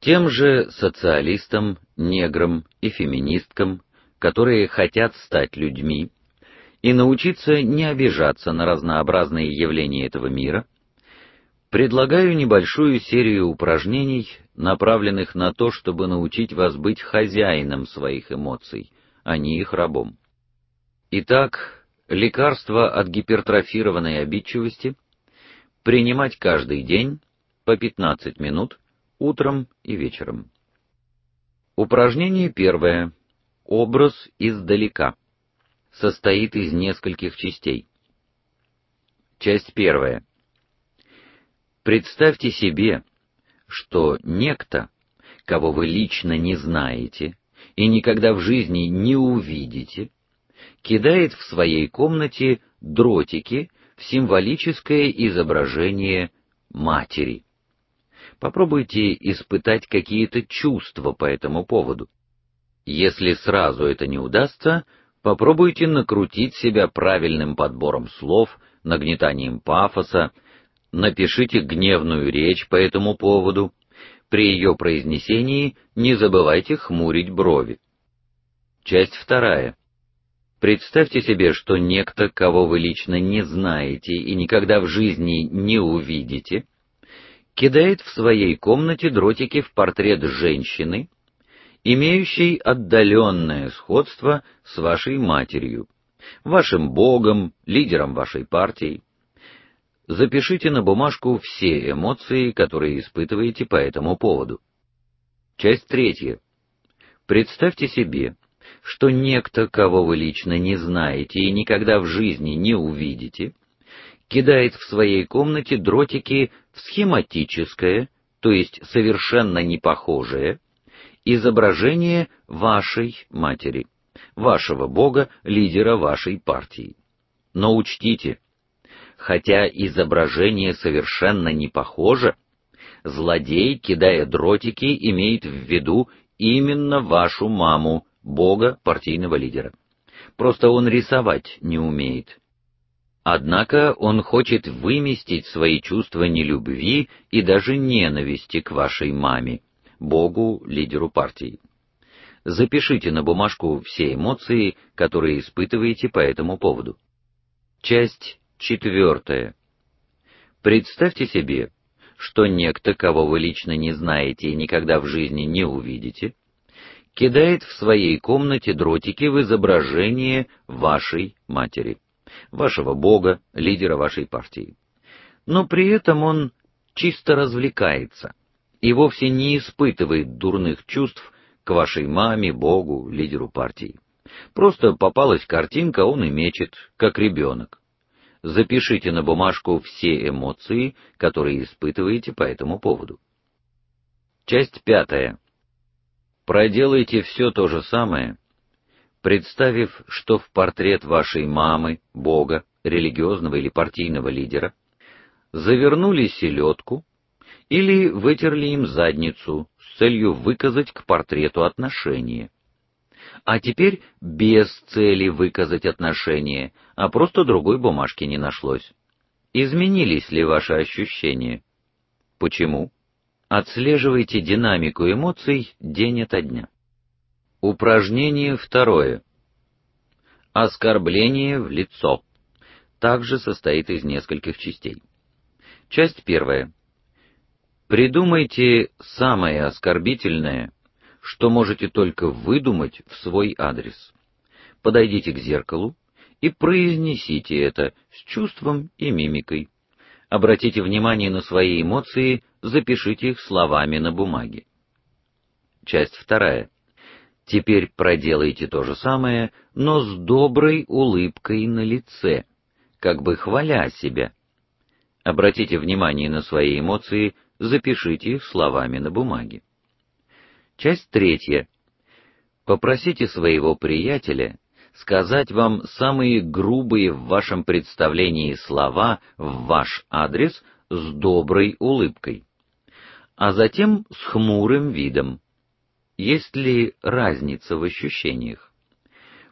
Тем же социалистам, неграм и феминисткам, которые хотят стать людьми и научиться не обижаться на разнообразные явления этого мира, предлагаю небольшую серию упражнений, направленных на то, чтобы научить вас быть хозяином своих эмоций, а не их рабом. Итак, лекарство от гипертрофированной обидчивости принимать каждый день по 15 минут утром и вечером. Упражнение первое. Образ издалека. Состоит из нескольких частей. Часть первая. Представьте себе, что некто, кого вы лично не знаете и никогда в жизни не увидите, кидает в своей комнате дротики в символическое изображение матери. Попробуйте испытать какие-то чувства по этому поводу. Если сразу это не удастся, попробуйте накрутить себя правильным подбором слов, нагнетанием пафоса, напишите гневную речь по этому поводу. При ее произнесении не забывайте хмурить брови. Часть вторая. Представьте себе, что некто, кого вы лично не знаете и никогда в жизни не увидите, кидает в своей комнате дротики в портрет женщины, имеющей отдаленное сходство с вашей матерью, вашим богом, лидером вашей партии. Запишите на бумажку все эмоции, которые испытываете по этому поводу. Часть третья. Представьте себе, что некто, кого вы лично не знаете и никогда в жизни не увидите, кидает в своей комнате дротики в схематическое, то есть совершенно не похожее, изображение вашей матери, вашего бога, лидера вашей партии. Но учтите, хотя изображение совершенно не похоже, злодей, кидая дротики, имеет в виду именно вашу маму, бога партийного лидера. Просто он рисовать не умеет. Однако он хочет выместить свои чувства нелюбви и даже ненависти к вашей маме, богу, лидеру партии. Запишите на бумажку все эмоции, которые испытываете по этому поводу. Часть четвертая. Представьте себе, что некто, кого вы лично не знаете и никогда в жизни не увидите, кидает в своей комнате дротики в изображение вашей матери, вашего бога, лидера вашей партии. Но при этом он чисто развлекается и вовсе не испытывает дурных чувств к вашей маме, богу, лидеру партии. Просто попалась картинка, он и мечет, как ребенок. Запишите на бумажку все эмоции, которые испытываете по этому поводу. Часть пятая. Проделайте все то же самое, представив, что в портрет вашей мамы, бога, религиозного или партийного лидера завернули селедку или вытерли им задницу с целью выказать к портрету отношение. А теперь без цели выказать отношение, а просто другой бумажки не нашлось. Изменились ли ваши ощущения? Почему? Отслеживайте динамику эмоций день ото дня. Упражнение второе. Оскорбление в лицо. Также состоит из нескольких частей. Часть первая. Придумайте самое оскорбительное, что можете только выдумать в свой адрес. Подойдите к зеркалу и произнесите это с чувством и мимикой. Обратите внимание на свои эмоции, запишите их словами на бумаге. Часть вторая. Теперь проделайте то же самое, но с доброй улыбкой на лице, как бы хваля себя. Обратите внимание на свои эмоции, запишите их словами на бумаге. Часть третья. Попросите своего приятеля сказать вам самые грубые в вашем представлении слова в ваш адрес с доброй улыбкой, а затем с хмурым видом. Есть ли разница в ощущениях?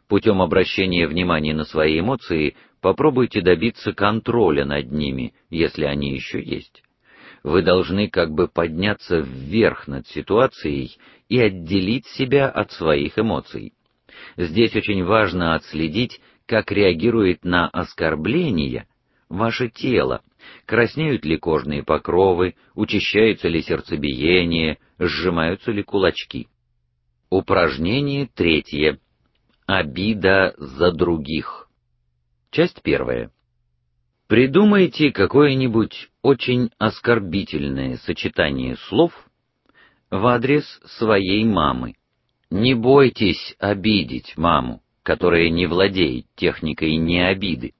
Путем обращения внимания на свои эмоции попробуйте добиться контроля над ними, если они еще есть. Вы должны как бы подняться вверх над ситуацией и отделить себя от своих эмоций. Здесь очень важно отследить, как реагирует на оскорбления ваше тело. Краснеют ли кожные покровы, учащается ли сердцебиение, сжимаются ли кулачки. Упражнение третье. Обида за других. Часть первая. Придумайте какое-нибудь очень оскорбительное сочетание слов в адрес своей мамы. Не бойтесь обидеть маму, которая не владеет техникой не обиды.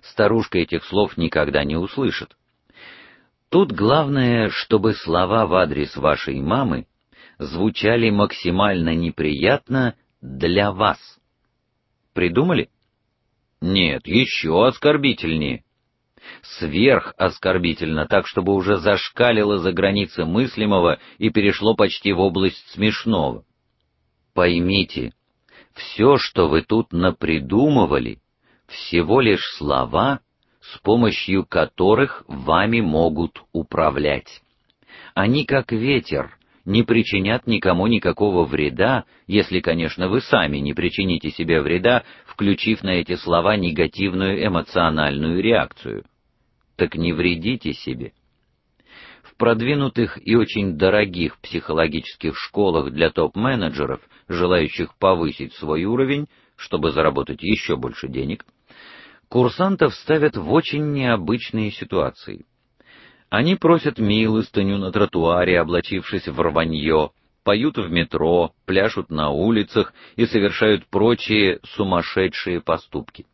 Старушка этих слов никогда не услышит. Тут главное, чтобы слова в адрес вашей мамы звучали максимально неприятно для вас. Придумали? Нет, еще оскорбительнее. Сверх оскорбительно, так чтобы уже зашкалило за границы мыслимого и перешло почти в область смешного. Поймите, все, что вы тут напридумывали, всего лишь слова, с помощью которых вами могут управлять. Они как ветер, не причинят никому никакого вреда, если, конечно, вы сами не причините себе вреда, включив на эти слова негативную эмоциональную реакцию. Так не вредите себе продвинутых и очень дорогих психологических школах для топ-менеджеров, желающих повысить свой уровень, чтобы заработать еще больше денег, курсантов ставят в очень необычные ситуации. Они просят милостыню на тротуаре, облачившись в рванье, поют в метро, пляшут на улицах и совершают прочие сумасшедшие поступки.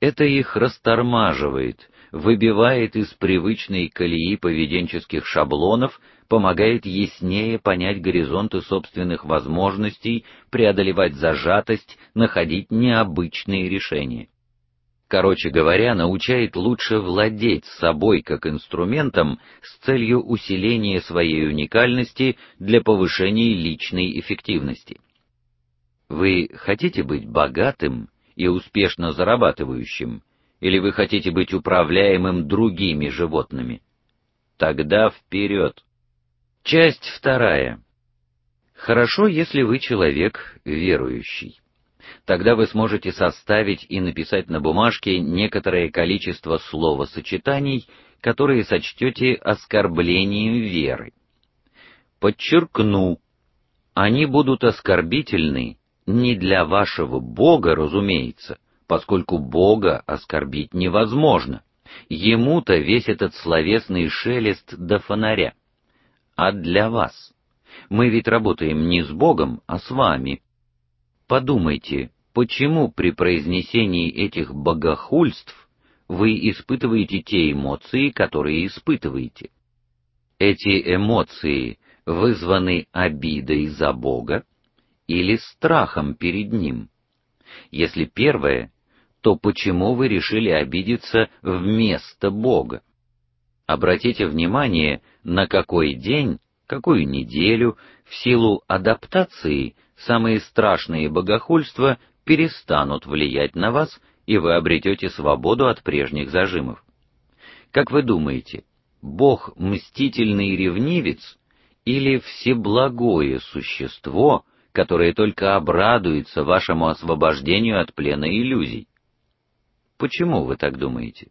Это их растормаживает, выбивает из привычной колеи поведенческих шаблонов, помогает яснее понять горизонты собственных возможностей, преодолевать зажатость, находить необычные решения. Короче говоря, научает лучше владеть собой как инструментом с целью усиления своей уникальности для повышения личной эффективности. Вы хотите быть богатым и успешно зарабатывающим, или вы хотите быть управляемым другими животными? Тогда вперед. Часть вторая. Хорошо, если вы человек верующий. Тогда вы сможете составить и написать на бумажке некоторое количество словосочетаний, которые сочтете оскорблением веры. Подчеркну, они будут оскорбительны не для вашего Бога, разумеется, поскольку Бога оскорбить невозможно. Ему-то весь этот словесный шелест до фонаря. А для вас? Мы ведь работаем не с Богом, а с вами. Подумайте, почему при произнесении этих богохульств вы испытываете те эмоции, которые испытываете? Эти эмоции вызваны обидой за Бога или страхом перед ним? Если первое, то почему вы решили обидеться вместо Бога? Обратите внимание, на какой день, какую неделю в силу адаптации самые страшные богохульства перестанут влиять на вас, и вы обретете свободу от прежних зажимов. Как вы думаете, Бог мстительный ревнивец или всеблагое существо, которое только обрадуется вашему освобождению от плена иллюзий? Почему вы так думаете?